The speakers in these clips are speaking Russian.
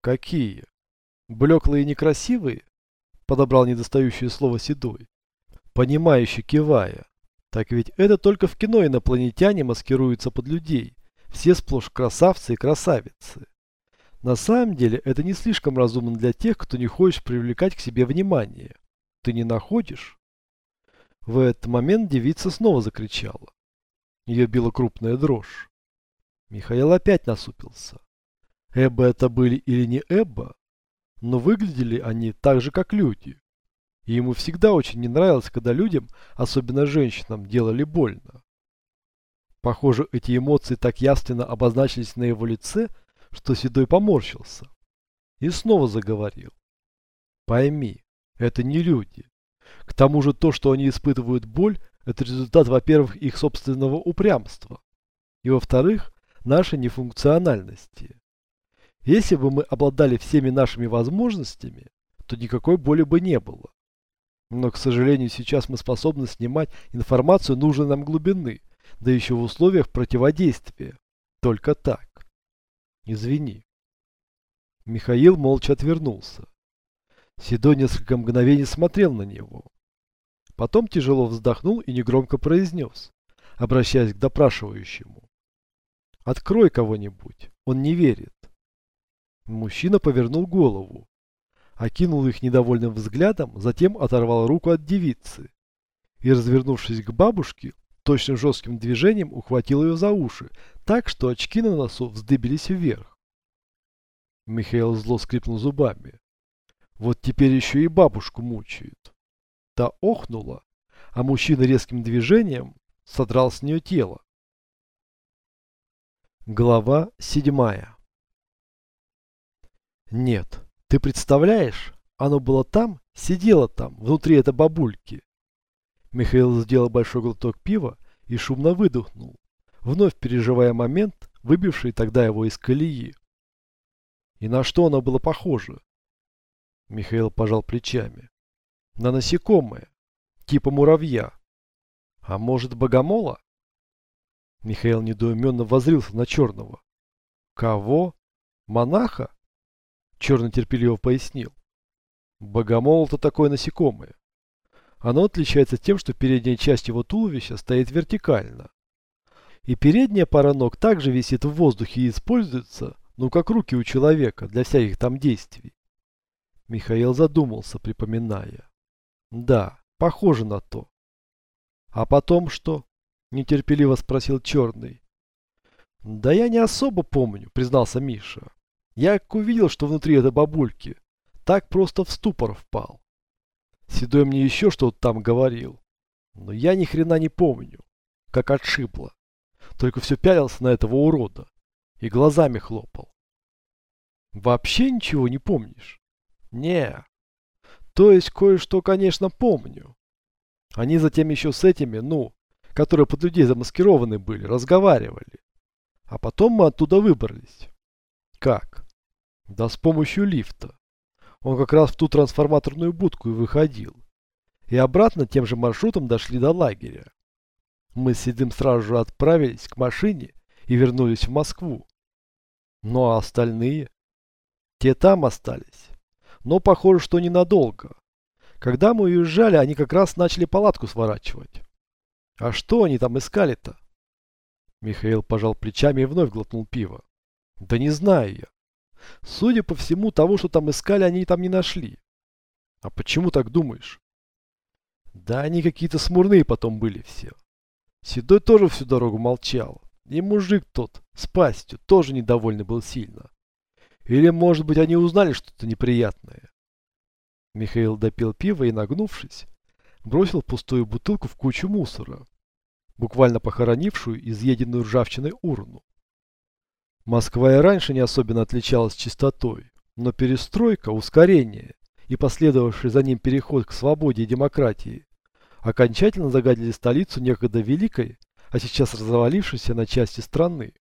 Какие? Блеклые и некрасивые? Подобрал недостающее слово Седой, понимающе кивая. Так ведь это только в кино инопланетяне маскируются под людей. Все сплошь красавцы и красавицы. На самом деле это не слишком разумно для тех, кто не хочет привлекать к себе внимание. Ты не находишь? В этот момент девица снова закричала. Ее била крупная дрожь. Михаил опять насупился. Эбба это были или не Эбба, но выглядели они так же, как люди. И ему всегда очень не нравилось, когда людям, особенно женщинам, делали больно. Похоже, эти эмоции так явственно обозначились на его лице, что Седой поморщился. И снова заговорил. Пойми, это не люди. К тому же то, что они испытывают боль, это результат, во-первых, их собственного упрямства. И во-вторых, нашей нефункциональности. Если бы мы обладали всеми нашими возможностями, то никакой боли бы не было. Но, к сожалению, сейчас мы способны снимать информацию нужной нам глубины, да еще в условиях противодействия. Только так. Извини. Михаил молча отвернулся. Седой несколько мгновений смотрел на него. Потом тяжело вздохнул и негромко произнес, обращаясь к допрашивающему. «Открой кого-нибудь, он не верит». Мужчина повернул голову, окинул их недовольным взглядом, затем оторвал руку от девицы и, развернувшись к бабушке, точно жестким движением ухватил ее за уши, так что очки на носу вздыбились вверх. Михаил зло скрипнул зубами. Вот теперь еще и бабушку мучают. Та охнула, а мужчина резким движением содрал с нее тело. Глава седьмая Нет, ты представляешь, оно было там, сидело там, внутри этой бабульки. Михаил сделал большой глоток пива и шумно выдохнул, вновь переживая момент, выбивший тогда его из колеи. И на что оно было похоже? Михаил пожал плечами. На насекомое, типа муравья. А может, богомола? Михаил недоуменно возрился на черного. Кого? Монаха? Черный терпеливо пояснил. Богомол – это такое насекомое. Оно отличается тем, что передняя часть его туловища стоит вертикально. И передняя пара ног также висит в воздухе и используется, ну как руки у человека, для всяких там действий. Михаил задумался, припоминая. Да, похоже на то. А потом что? Нетерпеливо спросил Черный. Да я не особо помню, признался Миша. Я как увидел, что внутри этой бабульки, так просто в ступор впал. Седой мне еще что-то там говорил, но я ни хрена не помню, как отшибло. Только все пялился на этого урода и глазами хлопал. Вообще ничего не помнишь? Не. То есть кое-что, конечно, помню. Они затем еще с этими, ну, которые под людей замаскированы были, разговаривали. А потом мы оттуда выбрались. Как? Да с помощью лифта. Он как раз в ту трансформаторную будку и выходил. И обратно тем же маршрутом дошли до лагеря. Мы с Седым сразу же отправились к машине и вернулись в Москву. Ну а остальные? Те там остались. Но похоже, что ненадолго. Когда мы уезжали, они как раз начали палатку сворачивать. А что они там искали-то? Михаил пожал плечами и вновь глотнул пиво. Да не знаю я. Судя по всему, того, что там искали, они там не нашли. А почему так думаешь? Да они какие-то смурные потом были все. Седой тоже всю дорогу молчал. И мужик тот, с пастью, тоже недовольный был сильно. Или, может быть, они узнали что-то неприятное. Михаил допил пиво и, нагнувшись, бросил пустую бутылку в кучу мусора, буквально похоронившую изъеденную ржавчиной урну. Москва и раньше не особенно отличалась чистотой, но перестройка, ускорение и последовавший за ним переход к свободе и демократии окончательно загадили столицу некогда великой, а сейчас развалившейся на части страны.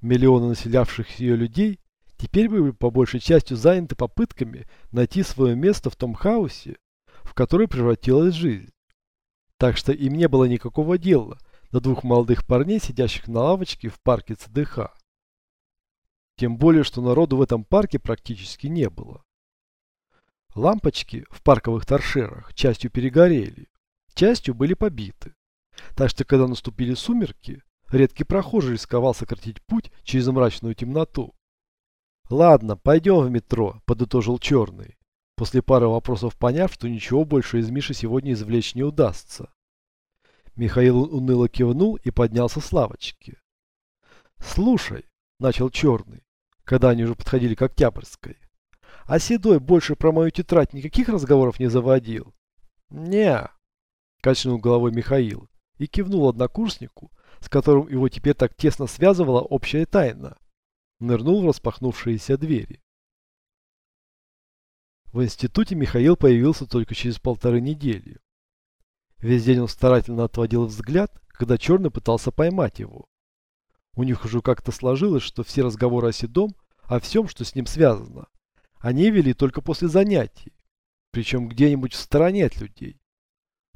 Миллионы населявших ее людей теперь были по большей части заняты попытками найти свое место в том хаосе, в который превратилась жизнь. Так что им не было никакого дела до двух молодых парней, сидящих на лавочке в парке ЦДХ. Тем более, что народу в этом парке практически не было. Лампочки в парковых торшерах частью перегорели, частью были побиты. Так что, когда наступили сумерки, редкий прохожий рисковал сократить путь через мрачную темноту. «Ладно, пойдем в метро», – подытожил Черный, после пары вопросов поняв, что ничего больше из Миши сегодня извлечь не удастся. Михаил уныло кивнул и поднялся с лавочки. «Слушай», – начал Черный, когда они уже подходили к Октябрьской, – «а Седой больше про мою тетрадь никаких разговоров не заводил?» «Не», – качнул головой Михаил и кивнул однокурснику, с которым его теперь так тесно связывала общая тайна. Нырнул в распахнувшиеся двери. В институте Михаил появился только через полторы недели. Весь день он старательно отводил взгляд, когда Черный пытался поймать его. У них уже как-то сложилось, что все разговоры о Седом, о всем, что с ним связано, они вели только после занятий, причем где-нибудь в стороне от людей.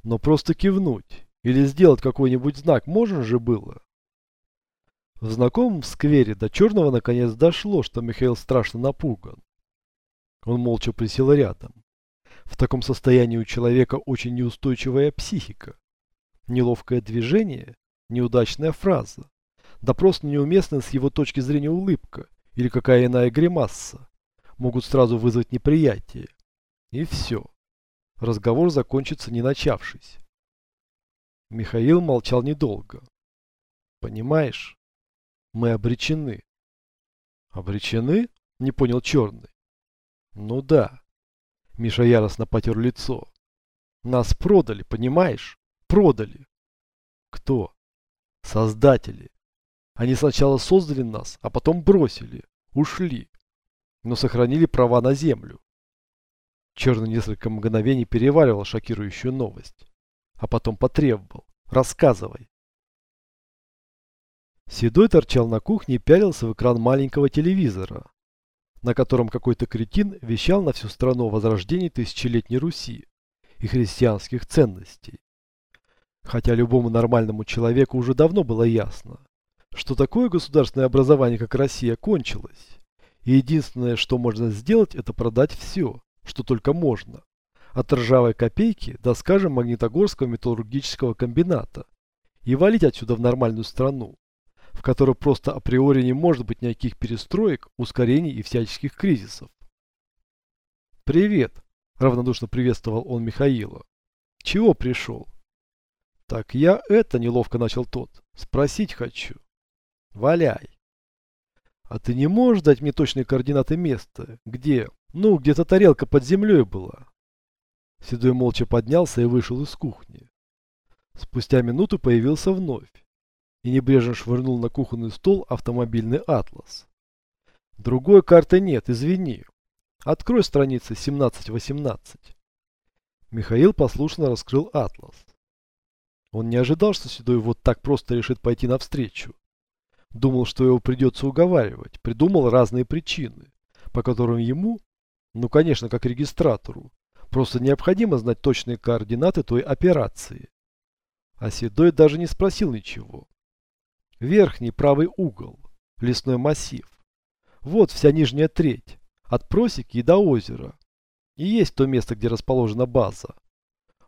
Но просто кивнуть или сделать какой-нибудь знак можно же было. В знакомом сквере до Черного наконец дошло, что Михаил страшно напуган. Он молча присел рядом. В таком состоянии у человека очень неустойчивая психика. Неловкое движение, неудачная фраза, да просто неуместная с его точки зрения улыбка или какая иная гримаса могут сразу вызвать неприятие. И все. Разговор закончится не начавшись. Михаил молчал недолго. Понимаешь, мы обречены. Обречены? Не понял Черный. Ну да. Миша яростно потер лицо. Нас продали, понимаешь? Продали. Кто? Создатели. Они сначала создали нас, а потом бросили, ушли, но сохранили права на землю. Черный несколько мгновений переваривал шокирующую новость, а потом потребовал. Рассказывай. Седой торчал на кухне и пялился в экран маленького телевизора, на котором какой-то кретин вещал на всю страну о возрождении тысячелетней Руси и христианских ценностей. Хотя любому нормальному человеку уже давно было ясно, что такое государственное образование, как Россия, кончилось. И единственное, что можно сделать, это продать все, что только можно. От ржавой копейки до, скажем, Магнитогорского металлургического комбината. И валить отсюда в нормальную страну, в которой просто априори не может быть никаких перестроек, ускорений и всяческих кризисов. «Привет!» – равнодушно приветствовал он Михаила. «Чего пришел?» «Так я это неловко начал тот. Спросить хочу». «Валяй!» «А ты не можешь дать мне точные координаты места? Где? Ну, где-то тарелка под землей была». Седой молча поднялся и вышел из кухни. Спустя минуту появился вновь и небрежно швырнул на кухонный стол автомобильный атлас. Другой карты нет, извини. Открой страницы 17-18. Михаил послушно раскрыл атлас. Он не ожидал, что Седой вот так просто решит пойти навстречу. Думал, что его придется уговаривать, придумал разные причины, по которым ему, ну конечно, как регистратору, просто необходимо знать точные координаты той операции. А Седой даже не спросил ничего. Верхний правый угол. Лесной массив. Вот вся нижняя треть. От просеки до озера. И есть то место, где расположена база.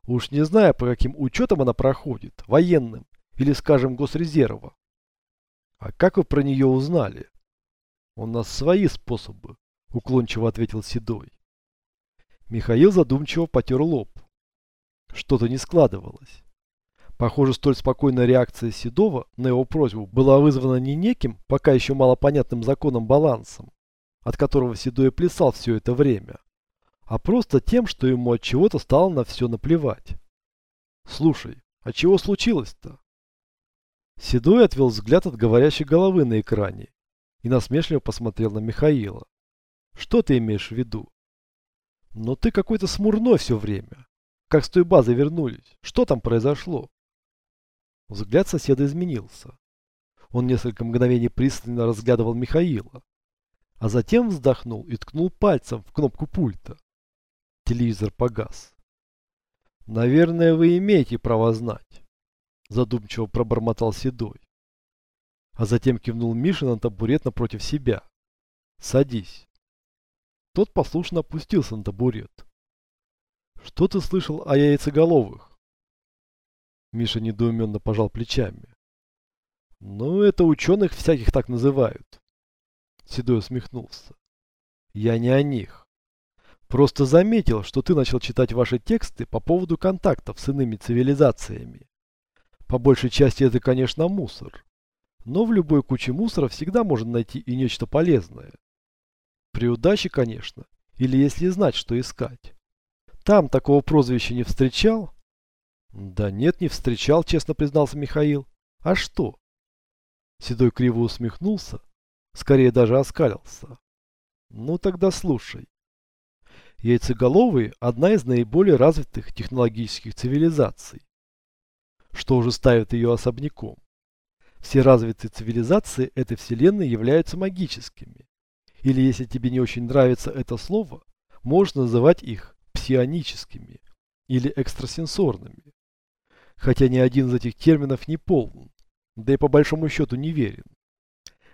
Уж не знаю, по каким учетам она проходит. Военным. Или, скажем, госрезерва. А как вы про нее узнали? У нас свои способы, уклончиво ответил Седой. Михаил задумчиво потер лоб. Что-то не складывалось. Похоже, столь спокойная реакция Седова на его просьбу была вызвана не неким, пока еще малопонятным законом балансом, от которого Седой плясал все это время, а просто тем, что ему от чего-то стало на все наплевать. Слушай, а чего случилось-то? Седой отвел взгляд от говорящей головы на экране и насмешливо посмотрел на Михаила. Что ты имеешь в виду? Но ты какой-то смурной все время. Как с той базы вернулись? Что там произошло? Взгляд соседа изменился. Он несколько мгновений пристально разглядывал Михаила, а затем вздохнул и ткнул пальцем в кнопку пульта. Телевизор погас. «Наверное, вы имеете право знать», – задумчиво пробормотал Седой. А затем кивнул Миша на табурет напротив себя. Садись. Тот послушно опустился на табурет. Что ты слышал о яйцеголовых? Миша недоуменно пожал плечами. Ну, это ученых всяких так называют. Седой усмехнулся. Я не о них. Просто заметил, что ты начал читать ваши тексты по поводу контактов с иными цивилизациями. По большей части это, конечно, мусор. Но в любой куче мусора всегда можно найти и нечто полезное. При удаче, конечно, или если знать, что искать. Там такого прозвища не встречал? Да нет, не встречал, честно признался Михаил. А что? Седой криво усмехнулся, скорее даже оскалился. Ну тогда слушай. Яйцеголовые – одна из наиболее развитых технологических цивилизаций, что уже ставит ее особняком. Все развитые цивилизации этой вселенной являются магическими. Или, если тебе не очень нравится это слово, можно называть их псионическими или экстрасенсорными. Хотя ни один из этих терминов не полн, да и по большому счету не верен.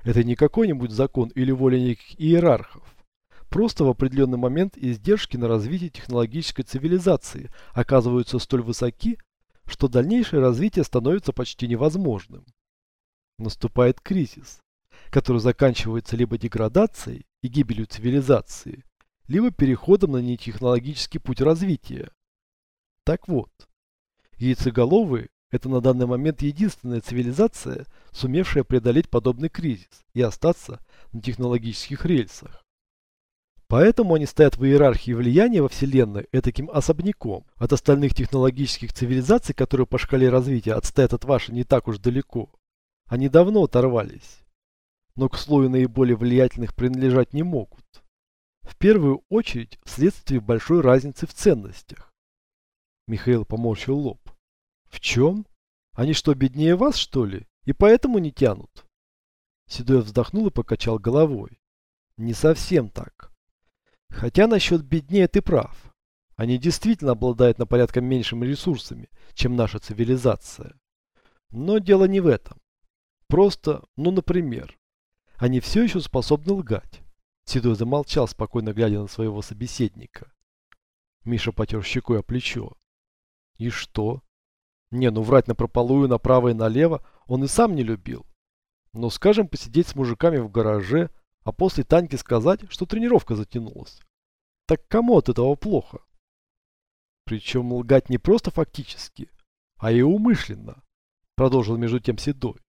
Это не какой-нибудь закон или воля неких иерархов. Просто в определенный момент издержки на развитие технологической цивилизации оказываются столь высоки, что дальнейшее развитие становится почти невозможным. Наступает кризис, который заканчивается либо деградацией и гибелью цивилизации, либо переходом на нетехнологический путь развития. Так вот, яйцеголовые – это на данный момент единственная цивилизация, сумевшая преодолеть подобный кризис и остаться на технологических рельсах. Поэтому они стоят в иерархии влияния во Вселенной этаким особняком от остальных технологических цивилизаций, которые по шкале развития отстоят от вашей не так уж далеко. Они давно оторвались, но к слою наиболее влиятельных принадлежать не могут. В первую очередь вследствие большой разницы в ценностях. Михаил поморщил лоб. В чем? Они что, беднее вас, что ли? И поэтому не тянут? Седой вздохнул и покачал головой. Не совсем так. Хотя насчет беднее ты прав. Они действительно обладают на порядком меньшими ресурсами, чем наша цивилизация. Но дело не в этом. Просто, ну, например, они все еще способны лгать. Седой замолчал, спокойно глядя на своего собеседника. Миша потер щекой о плечо. И что? Не, ну врать на прополую направо и налево он и сам не любил. Но, скажем, посидеть с мужиками в гараже, а после Таньки сказать, что тренировка затянулась. Так кому от этого плохо? Причем лгать не просто фактически, а и умышленно, продолжил между тем Седой.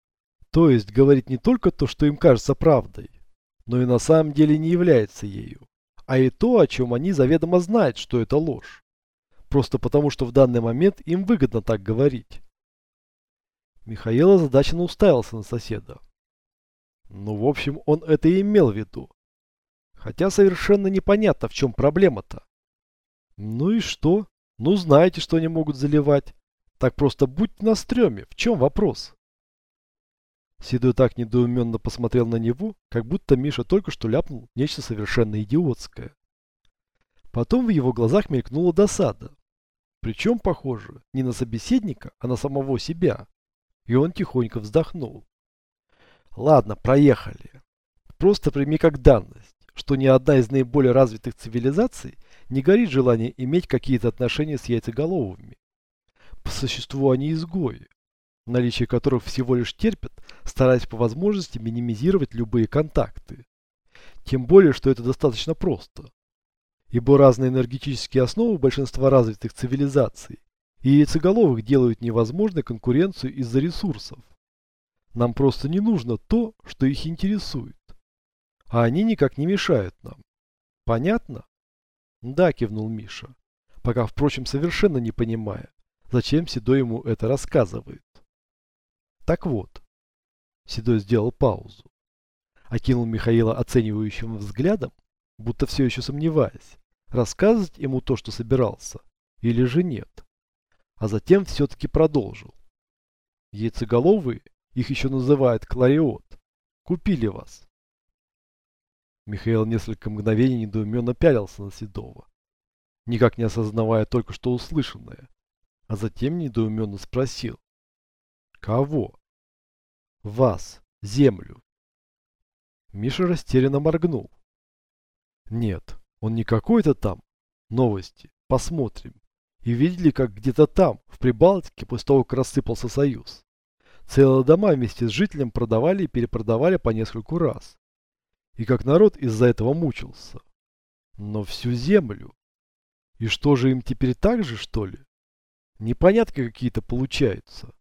То есть говорить не только то, что им кажется правдой, но и на самом деле не является ею, а и то, о чем они заведомо знают, что это ложь. Просто потому, что в данный момент им выгодно так говорить. Михаил озадаченно уставился на соседа. Ну, в общем, он это и имел в виду. Хотя совершенно непонятно, в чем проблема-то. Ну и что? Ну, знаете, что они могут заливать. Так просто будьте на стреме. В чем вопрос? Седой так недоуменно посмотрел на него, как будто Миша только что ляпнул нечто совершенно идиотское. Потом в его глазах мелькнула досада. Причем, похоже, не на собеседника, а на самого себя. И он тихонько вздохнул. Ладно, проехали. Просто прими как данность, что ни одна из наиболее развитых цивилизаций не горит желанием иметь какие-то отношения с яйцеголовыми. По существу они изгои, наличие которых всего лишь терпят, стараясь по возможности минимизировать любые контакты. Тем более, что это достаточно просто. Ибо разные энергетические основы большинства развитых цивилизаций и яйцеголовых делают невозможной конкуренцию из-за ресурсов. Нам просто не нужно то, что их интересует. А они никак не мешают нам. Понятно? Да, кивнул Миша, пока, впрочем, совершенно не понимая, зачем Седой ему это рассказывает. Так вот, Седой сделал паузу. Окинул Михаила оценивающим взглядом, будто все еще сомневаясь, рассказывать ему то, что собирался, или же нет. А затем все-таки продолжил. Яйцеголовые, их еще называют клариот, купили вас. Михаил несколько мгновений недоуменно пялился на Седова, никак не осознавая только что услышанное, а затем недоуменно спросил. Кого? Вас, землю. Миша растерянно моргнул. Нет, он не какой-то там. Новости. Посмотрим. И видели, как где-то там, в Прибалтике, после того, как рассыпался Союз. Целые дома вместе с жителем продавали и перепродавали по нескольку раз. И как народ из-за этого мучился. Но всю землю. И что же им теперь так же, что ли? Непонятки какие-то получаются.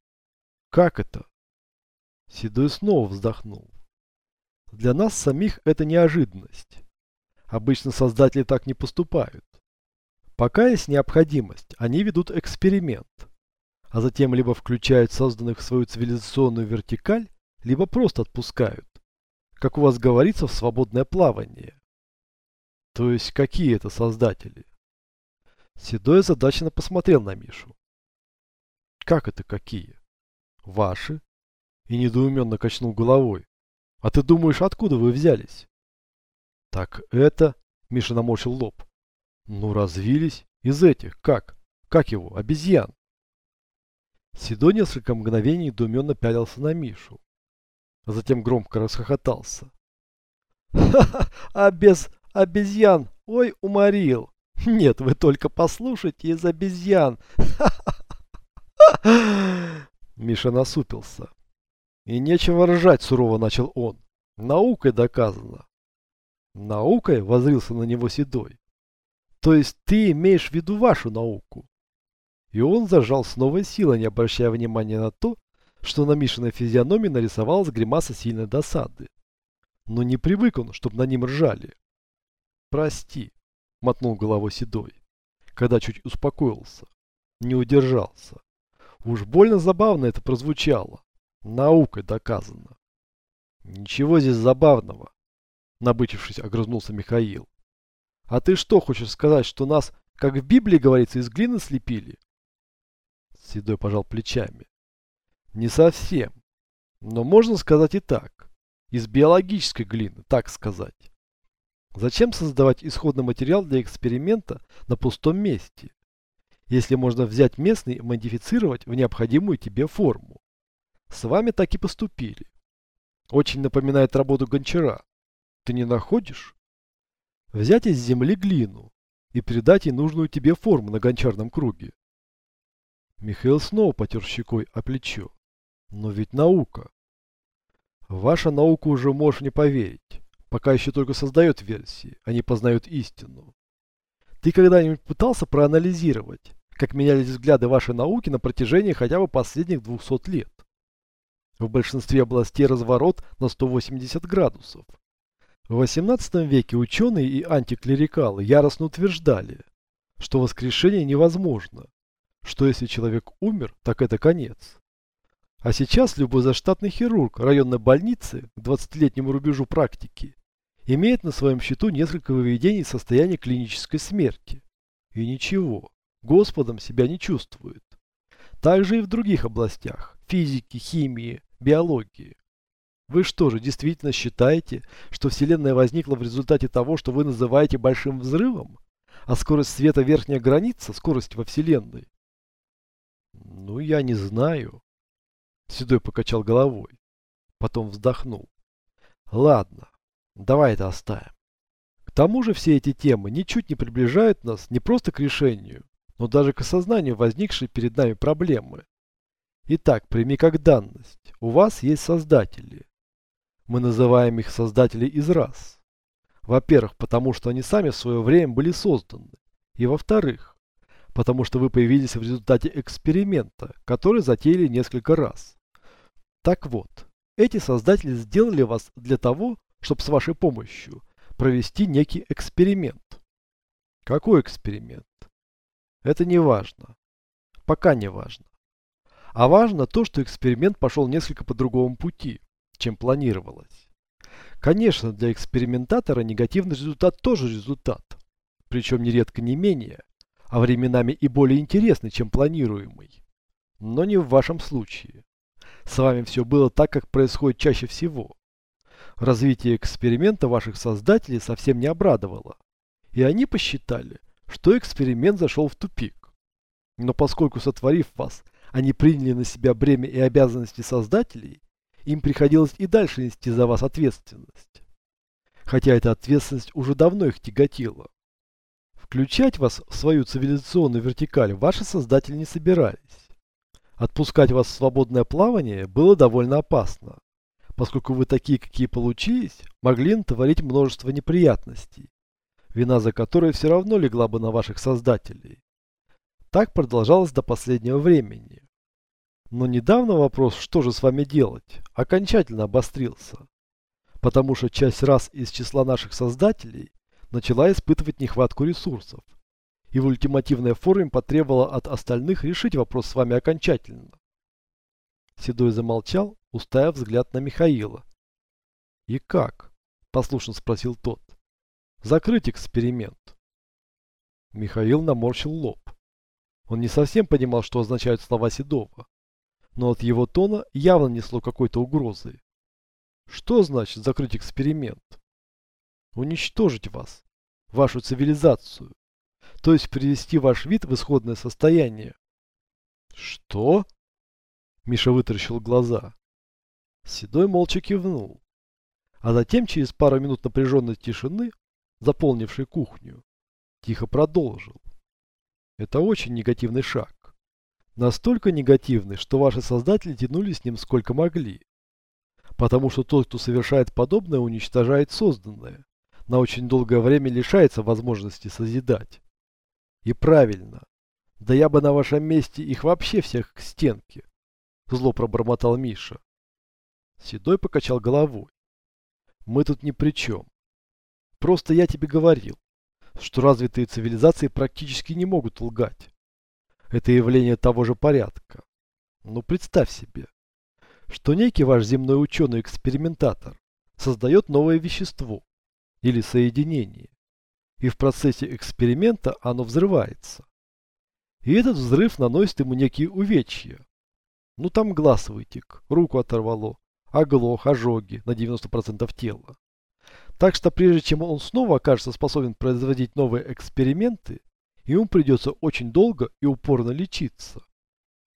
Как это? Седой снова вздохнул. Для нас самих это неожиданность. Обычно создатели так не поступают. Пока есть необходимость, они ведут эксперимент. А затем либо включают созданных в свою цивилизационную вертикаль, либо просто отпускают. Как у вас говорится в свободное плавание. То есть какие это создатели? Седой озадаченно посмотрел на Мишу. Как это какие? Ваши? И недоуменно качнул головой. А ты думаешь, откуда вы взялись? Так это... Миша наморщил лоб. Ну, развились. Из этих. Как? Как его? Обезьян. Седой несколько мгновений недоуменно пялился на Мишу. А затем громко расхохотался. «Ха-ха! А без обезьян! Ой, уморил! Нет, вы только послушайте из обезьян! Ха-ха-ха!» Миша насупился. И нечего ржать, сурово начал он. Наукой доказано. Наукой возрился на него Седой. То есть ты имеешь в виду вашу науку? И он зажал с новой силой, не обращая внимания на то, что на Мишиной физиономии нарисовалась гримаса сильной досады. Но не привык он, чтобы на ним ржали. «Прости», — мотнул головой Седой, когда чуть успокоился. Не удержался. Уж больно забавно это прозвучало. Наукой доказано. Ничего здесь забавного, набычившись, огрызнулся Михаил. А ты что хочешь сказать, что нас, как в Библии говорится, из глины слепили? Седой пожал плечами. Не совсем. Но можно сказать и так. Из биологической глины, так сказать. Зачем создавать исходный материал для эксперимента на пустом месте, если можно взять местный и модифицировать в необходимую тебе форму? С вами так и поступили. Очень напоминает работу гончара. Ты не находишь? Взять из земли глину и передать ей нужную тебе форму на гончарном круге. Михаил снова потер щекой о плечо. Но ведь наука. Ваша наука уже можешь не поверить. Пока еще только создает версии, а не познает истину. Ты когда-нибудь пытался проанализировать, как менялись взгляды вашей науки на протяжении хотя бы последних 200 лет? В большинстве областей разворот на 180 градусов. В XVIII веке ученые и антиклерикалы яростно утверждали, что воскрешение невозможно, что если человек умер, так это конец. А сейчас любой заштатный хирург районной больницы к 20-летнему рубежу практики имеет на своем счету несколько выведений состояния клинической смерти. И ничего, Господом себя не чувствует. Также и в других областях – физики, химии, биологии. Вы что же, действительно считаете, что Вселенная возникла в результате того, что вы называете большим взрывом? А скорость света верхняя граница скорости во Вселенной? Ну, я не знаю. Седой покачал головой. Потом вздохнул. Ладно, давай это оставим. К тому же все эти темы ничуть не приближают нас не просто к решению, но даже к осознанию возникшей перед нами проблемы. Итак, прими как данность. У вас есть создатели. Мы называем их создатели из рас. Во-первых, потому что они сами в свое время были созданы. И во-вторых, потому что вы появились в результате эксперимента, который затеяли несколько раз. Так вот, эти создатели сделали вас для того, чтобы с вашей помощью провести некий эксперимент. Какой эксперимент? Это не важно. Пока не важно. А важно то, что эксперимент пошел несколько по другому пути чем планировалось. Конечно, для экспериментатора негативный результат тоже результат, причем нередко не менее, а временами и более интересный, чем планируемый. Но не в вашем случае. С вами все было так, как происходит чаще всего. Развитие эксперимента ваших создателей совсем не обрадовало, и они посчитали, что эксперимент зашел в тупик. Но поскольку сотворив вас, они приняли на себя бремя и обязанности создателей, им приходилось и дальше нести за вас ответственность. хотя эта ответственность уже давно их тяготила. Включать вас в свою цивилизационную вертикаль ваши создатели не собирались. Отпускать вас в свободное плавание было довольно опасно, поскольку вы такие, какие получились, могли натворить множество неприятностей, вина за которые все равно легла бы на ваших создателей. Так продолжалось до последнего времени. Но недавно вопрос, что же с вами делать, окончательно обострился. Потому что часть раз из числа наших создателей начала испытывать нехватку ресурсов. И в ультимативной форме потребовала от остальных решить вопрос с вами окончательно. Седой замолчал, уставив взгляд на Михаила. «И как?» – послушно спросил тот. «Закрыть эксперимент». Михаил наморщил лоб. Он не совсем понимал, что означают слова Седова но от его тона явно несло какой-то угрозы. Что значит закрыть эксперимент? Уничтожить вас, вашу цивилизацию, то есть привести ваш вид в исходное состояние. Что? Миша вытаращил глаза. Седой молча кивнул. А затем, через пару минут напряженной тишины, заполнившей кухню, тихо продолжил. Это очень негативный шаг. Настолько негативный, что ваши создатели тянули с ним сколько могли. Потому что тот, кто совершает подобное, уничтожает созданное. На очень долгое время лишается возможности созидать. И правильно. Да я бы на вашем месте их вообще всех к стенке. Зло пробормотал Миша. Седой покачал головой. Мы тут ни при чем. Просто я тебе говорил, что развитые цивилизации практически не могут лгать. Это явление того же порядка. Но ну, представь себе, что некий ваш земной ученый-экспериментатор создает новое вещество или соединение, и в процессе эксперимента оно взрывается. И этот взрыв наносит ему некие увечья. Ну там глаз вытек, руку оторвало, оглох, ожоги на 90% тела. Так что прежде чем он снова окажется способен производить новые эксперименты, ему придется очень долго и упорно лечиться.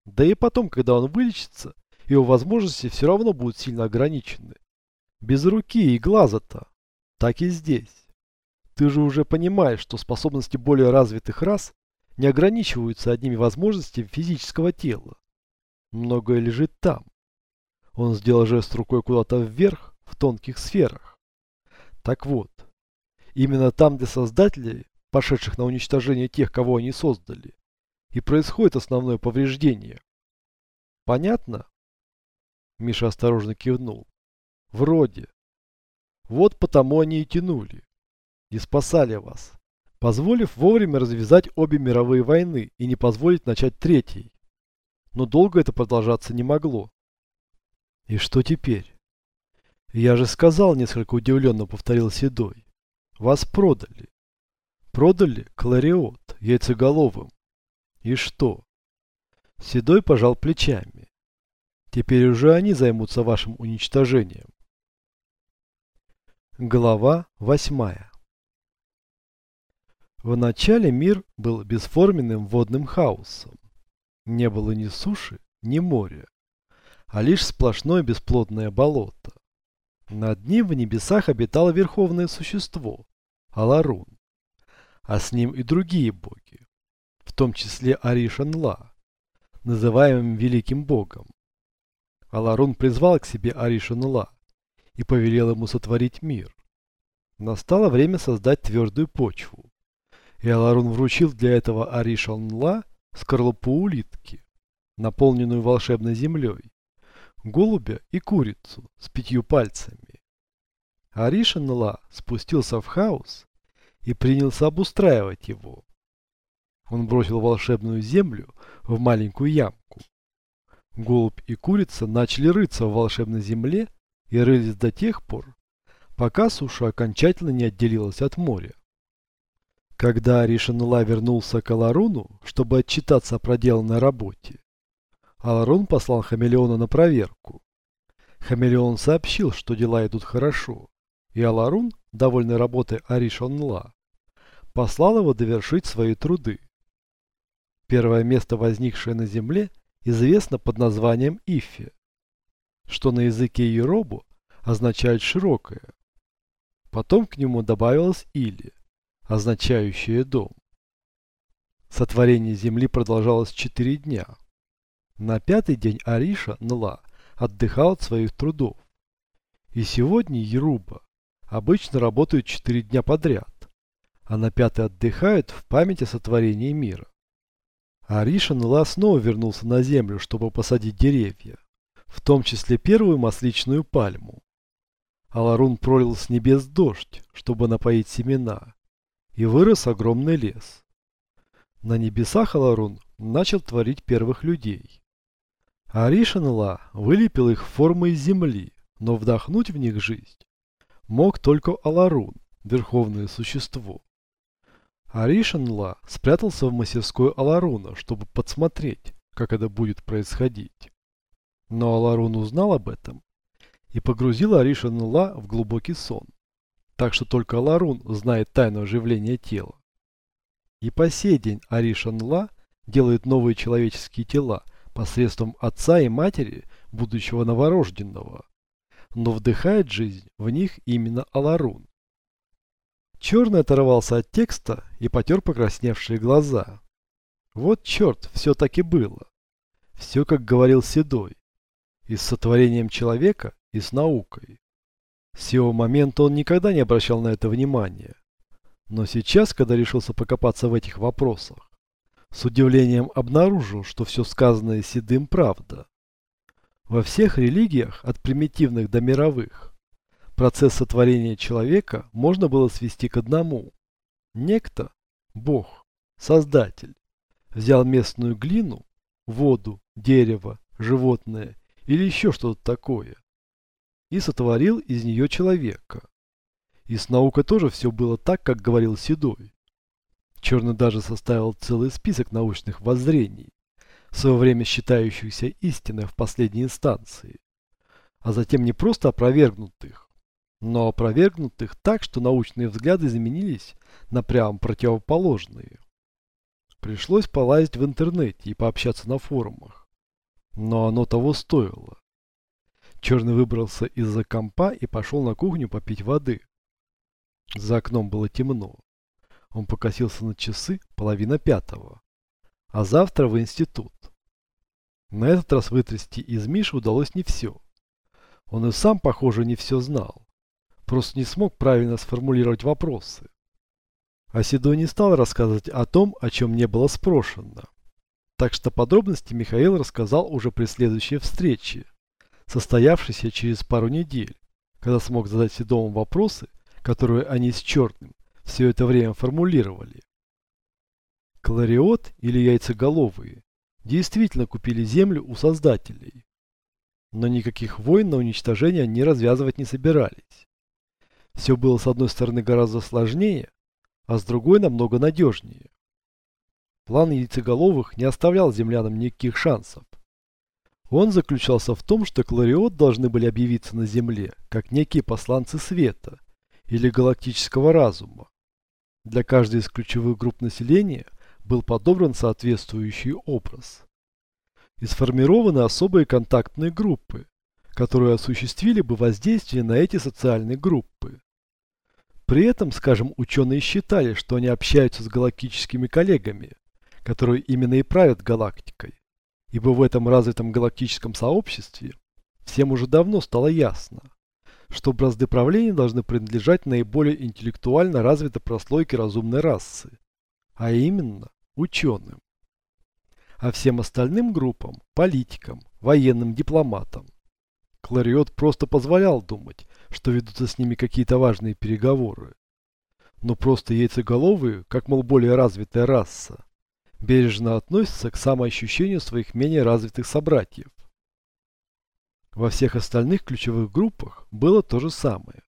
Да и потом, когда он вылечится, его возможности все равно будут сильно ограничены. Без руки и глаза-то. Так и здесь. Ты же уже понимаешь, что способности более развитых рас не ограничиваются одними возможностями физического тела. Многое лежит там. Он сделал жест рукой куда-то вверх, в тонких сферах. Так вот, именно там для создателей пошедших на уничтожение тех, кого они создали. И происходит основное повреждение. Понятно? Миша осторожно кивнул. Вроде. Вот потому они и тянули. И спасали вас. Позволив вовремя развязать обе мировые войны и не позволить начать третьей. Но долго это продолжаться не могло. И что теперь? Я же сказал, несколько удивленно повторил Седой. Вас продали. Продали Клариот яйцеголовым. И что? Седой пожал плечами. Теперь уже они займутся вашим уничтожением. Глава восьмая Вначале мир был бесформенным водным хаосом. Не было ни суши, ни моря, а лишь сплошное бесплодное болото. Над ним в небесах обитало верховное существо – Аларун а с ним и другие боги, в том числе Аришан-Ла, называемым Великим Богом. Аларун призвал к себе Аришан-Ла и повелел ему сотворить мир. Настало время создать твердую почву, и Аларун вручил для этого Аришан-Ла скорлупу улитки, наполненную волшебной землей, голубя и курицу с пятью пальцами. Аришан-Ла спустился в хаос и принялся обустраивать его. Он бросил волшебную землю в маленькую ямку. Голубь и курица начали рыться в волшебной земле и рылись до тех пор, пока суша окончательно не отделилась от моря. Когда Аришанла вернулся к Аларуну, чтобы отчитаться о проделанной работе, Аларун послал Хамелеона на проверку. Хамелеон сообщил, что дела идут хорошо, и Аларун, довольный работой Аришанла, послал его довершить свои труды. Первое место, возникшее на Земле, известно под названием Ифе, что на языке Еробу означает «широкое». Потом к нему добавилось «или», означающее «дом». Сотворение земли продолжалось четыре дня. На пятый день Ариша, Нла, отдыхал от своих трудов. И сегодня Еруба обычно работают четыре дня подряд, а на пятый отдыхают в память о сотворении мира. Ариша Нла снова вернулся на землю, чтобы посадить деревья, в том числе первую масличную пальму. Аларун пролил с небес дождь, чтобы напоить семена, и вырос огромный лес. На небесах Аларун начал творить первых людей. Аришанла вылепил их формы из земли, но вдохнуть в них жизнь мог только Аларун, верховное существо. Аришанла спрятался в мастерской Аларуна, чтобы подсмотреть, как это будет происходить. Но Аларун узнал об этом и погрузил Аришанла в глубокий сон, так что только Аларун знает тайну оживления тела. И по сей день Аришанла делает новые человеческие тела посредством отца и матери будущего новорожденного, но вдыхает жизнь в них именно Аларун. Черный оторвался от текста и потер покрасневшие глаза. Вот черт, все таки было. Все, как говорил Седой. И с сотворением человека, и с наукой. С его момента он никогда не обращал на это внимания. Но сейчас, когда решился покопаться в этих вопросах, с удивлением обнаружил, что все сказанное Седым правда. Во всех религиях, от примитивных до мировых, процесс сотворения человека можно было свести к одному. Некто, Бог, Создатель, взял местную глину, воду, дерево, животное или еще что-то такое и сотворил из нее человека. И с наукой тоже все было так, как говорил Седой. Черный даже составил целый список научных воззрений, в свое время считающихся истиной в последней инстанции, а затем не просто опровергнутых, но опровергнутых так, что научные взгляды изменились на прямо противоположные. Пришлось полазить в интернете и пообщаться на форумах. Но оно того стоило. Черный выбрался из-за компа и пошел на кухню попить воды. За окном было темно. Он покосился на часы половина пятого. А завтра в институт. На этот раз вытрясти из Миши удалось не все. Он и сам, похоже, не все знал. Просто не смог правильно сформулировать вопросы. А Седой не стал рассказывать о том, о чем не было спрошено. Так что подробности Михаил рассказал уже при следующей встрече, состоявшейся через пару недель, когда смог задать Седому вопросы, которые они с Черным все это время формулировали. Клариот или яйцеголовые действительно купили землю у создателей. Но никаких войн на уничтожение они развязывать не собирались. Все было с одной стороны гораздо сложнее, а с другой намного надежнее. План яйцеголовых не оставлял землянам никаких шансов. Он заключался в том, что Клариот должны были объявиться на Земле, как некие посланцы света или галактического разума. Для каждой из ключевых групп населения был подобран соответствующий образ. И сформированы особые контактные группы, которые осуществили бы воздействие на эти социальные группы. При этом, скажем, ученые считали, что они общаются с галактическими коллегами, которые именно и правят галактикой. Ибо в этом развитом галактическом сообществе всем уже давно стало ясно, что бразды правления должны принадлежать наиболее интеллектуально развитой прослойке разумной расы, а именно ученым. А всем остальным группам, политикам, военным дипломатам, Клариот просто позволял думать, что ведутся с ними какие-то важные переговоры. Но просто яйцеголовые, как мол более развитая раса, бережно относятся к самоощущению своих менее развитых собратьев. Во всех остальных ключевых группах было то же самое.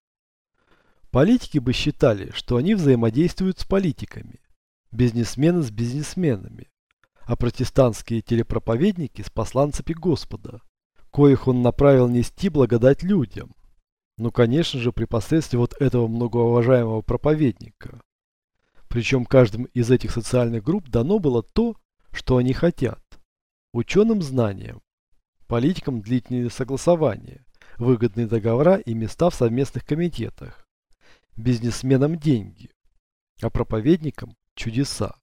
Политики бы считали, что они взаимодействуют с политиками, бизнесмены с бизнесменами, а протестантские телепроповедники с посланцами Господа, коих он направил нести благодать людям. Ну, конечно же, при посредстве вот этого многоуважаемого проповедника. Причем каждым из этих социальных групп дано было то, что они хотят. Ученым знаниям, политикам длительные согласования, выгодные договора и места в совместных комитетах, бизнесменам деньги, а проповедникам чудеса.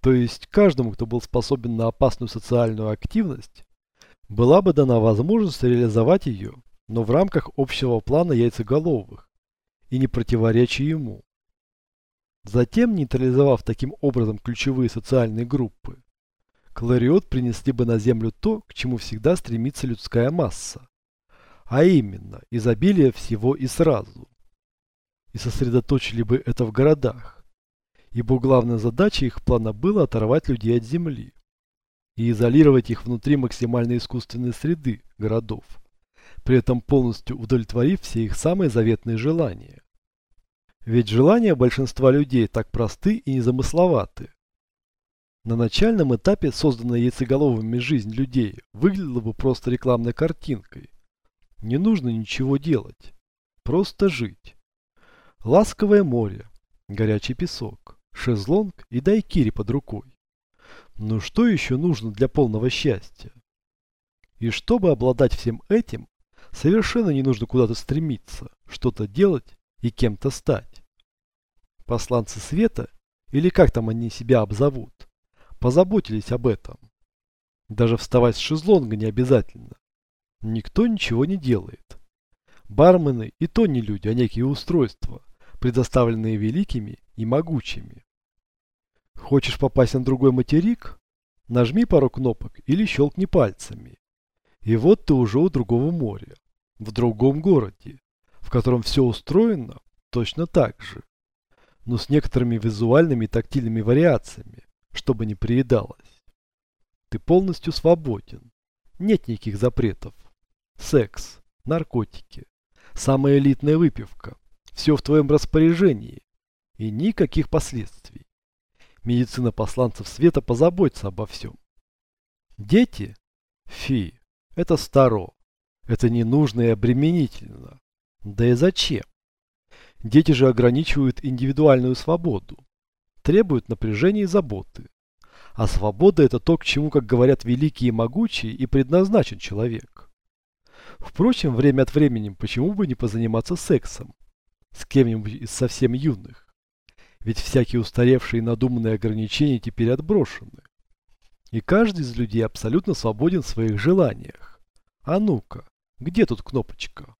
То есть каждому, кто был способен на опасную социальную активность, была бы дана возможность реализовать ее, но в рамках общего плана яйцеголовых и не противоречия ему. Затем, нейтрализовав таким образом ключевые социальные группы, Клариот принесли бы на Землю то, к чему всегда стремится людская масса, а именно изобилие всего и сразу. И сосредоточили бы это в городах, ибо главная задача их плана была оторвать людей от Земли и изолировать их внутри максимально искусственной среды городов, при этом полностью удовлетворив все их самые заветные желания. Ведь желания большинства людей так просты и незамысловаты. На начальном этапе созданная яйцеголовыми жизнь людей выглядела бы просто рекламной картинкой. Не нужно ничего делать. Просто жить. Ласковое море, горячий песок, шезлонг и дайкири под рукой. Но что еще нужно для полного счастья? И чтобы обладать всем этим, совершенно не нужно куда-то стремиться, что-то делать и кем-то стать. Посланцы света, или как там они себя обзовут, позаботились об этом. Даже вставать с шезлонга не обязательно. Никто ничего не делает. Бармены и то не люди, а некие устройства, предоставленные великими и могучими. Хочешь попасть на другой материк? Нажми пару кнопок или щелкни пальцами. И вот ты уже у другого моря, в другом городе, котором все устроено точно так же, но с некоторыми визуальными и тактильными вариациями, чтобы не приедалось. Ты полностью свободен. Нет никаких запретов. Секс, наркотики, самая элитная выпивка. Все в твоем распоряжении. И никаких последствий. Медицина посланцев света позаботится обо всем. Дети? Фи, это старо. Это не нужно и обременительно. Да и зачем? Дети же ограничивают индивидуальную свободу. Требуют напряжения и заботы. А свобода – это то, к чему, как говорят великие и могучие, и предназначен человек. Впрочем, время от времени почему бы не позаниматься сексом? С кем-нибудь из совсем юных? Ведь всякие устаревшие и надуманные ограничения теперь отброшены. И каждый из людей абсолютно свободен в своих желаниях. А ну-ка, где тут кнопочка?